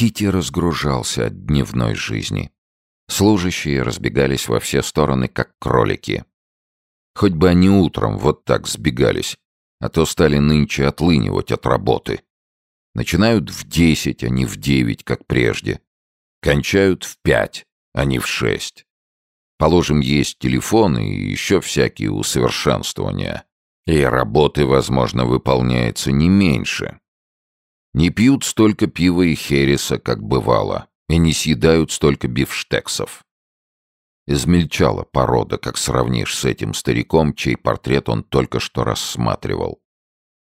Сити разгружался от дневной жизни. Служащие разбегались во все стороны, как кролики. Хоть бы они утром вот так сбегались, а то стали нынче отлынивать от работы. Начинают в десять, а не в девять, как прежде. Кончают в пять, а не в шесть. Положим, есть телефоны и еще всякие усовершенствования. И работы, возможно, выполняется не меньше. Не пьют столько пива и хереса, как бывало, и не съедают столько бифштексов. Измельчала порода, как сравнишь с этим стариком, чей портрет он только что рассматривал.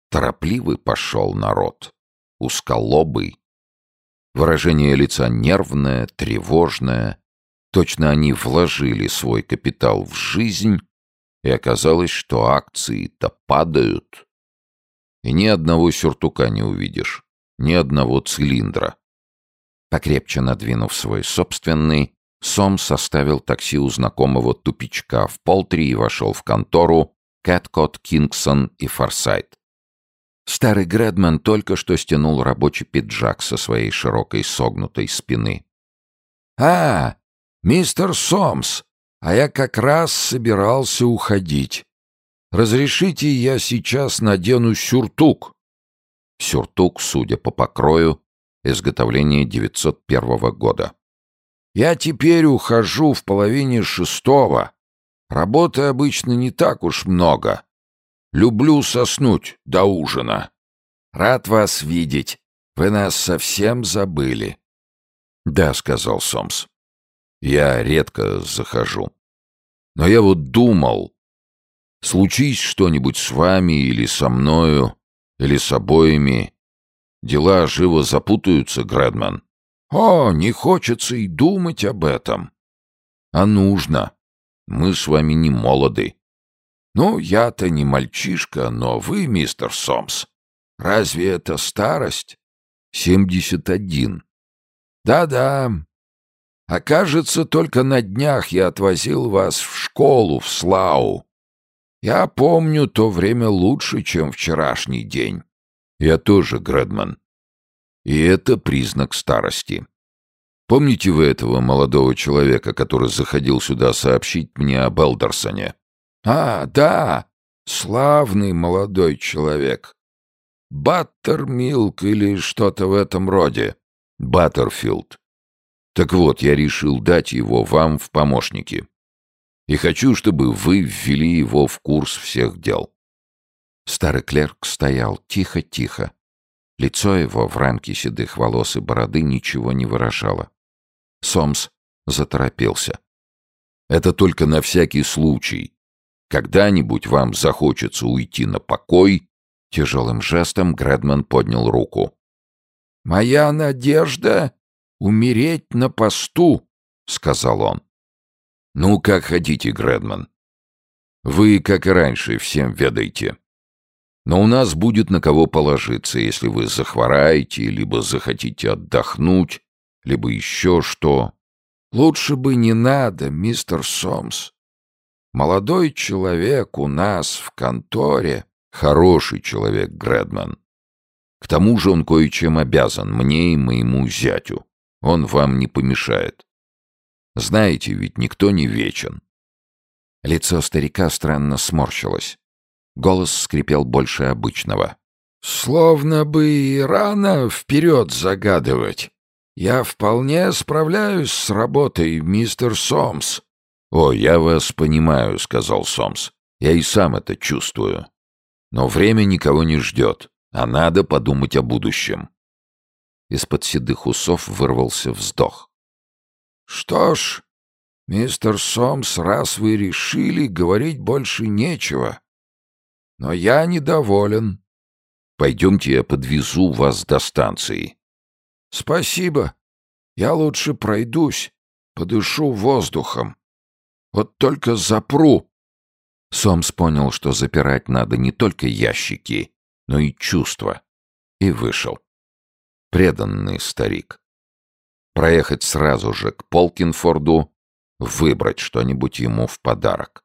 Торопливый пошел народ, узколобый. Выражение лица нервное, тревожное. Точно они вложили свой капитал в жизнь, и оказалось, что акции-то падают. И ни одного сюртука не увидишь, ни одного цилиндра. Покрепче надвинув свой собственный, Сом составил такси у знакомого тупичка в полтри и вошел в контору Кэткот, Кингсон и Форсайт. Старый Грэдман только что стянул рабочий пиджак со своей широкой согнутой спины. «А, мистер Сомс, а я как раз собирался уходить. Разрешите, я сейчас надену сюртук?» Сюртук, судя по покрою, изготовление 901 года. Я теперь ухожу в половине шестого. Работы обычно не так уж много. Люблю соснуть до ужина. Рад вас видеть. Вы нас совсем забыли. Да, сказал Сомс. Я редко захожу. Но я вот думал, случись что-нибудь с вами или со мною, или с обоими, дела живо запутаются, Грэдман. О, не хочется и думать об этом. А нужно. Мы с вами не молоды. Ну, я-то не мальчишка, но вы, мистер Сомс, разве это старость? Семьдесят один. Да-да. А кажется, только на днях я отвозил вас в школу в Слау. Я помню то время лучше, чем вчерашний день. Я тоже, Грэдман. И это признак старости. Помните вы этого молодого человека, который заходил сюда сообщить мне об Элдерсоне? А, да, славный молодой человек. Баттермилк или что-то в этом роде. Баттерфилд. Так вот, я решил дать его вам в помощники. И хочу, чтобы вы ввели его в курс всех дел. Старый клерк стоял тихо-тихо, Лицо его в рамке седых волос и бороды ничего не выражало. Сомс заторопился. «Это только на всякий случай. Когда-нибудь вам захочется уйти на покой...» Тяжелым жестом Грэдман поднял руку. «Моя надежда — умереть на посту», — сказал он. «Ну, как хотите, Грэдман. Вы, как и раньше, всем ведаете. Но у нас будет на кого положиться, если вы захвораете, либо захотите отдохнуть, либо еще что. Лучше бы не надо, мистер Сомс. Молодой человек у нас в конторе. Хороший человек, Грэдман. К тому же он кое-чем обязан мне и моему зятю. Он вам не помешает. Знаете, ведь никто не вечен. Лицо старика странно сморщилось. Голос скрипел больше обычного. «Словно бы и рано вперед загадывать. Я вполне справляюсь с работой, мистер Сомс». «О, я вас понимаю», — сказал Сомс. «Я и сам это чувствую. Но время никого не ждет, а надо подумать о будущем». Из-под седых усов вырвался вздох. «Что ж, мистер Сомс, раз вы решили, говорить больше нечего. Но я недоволен. Пойдемте, я подвезу вас до станции. Спасибо. Я лучше пройдусь, подышу воздухом. Вот только запру. Сомс понял, что запирать надо не только ящики, но и чувства. И вышел. Преданный старик. Проехать сразу же к Полкинфорду, выбрать что-нибудь ему в подарок.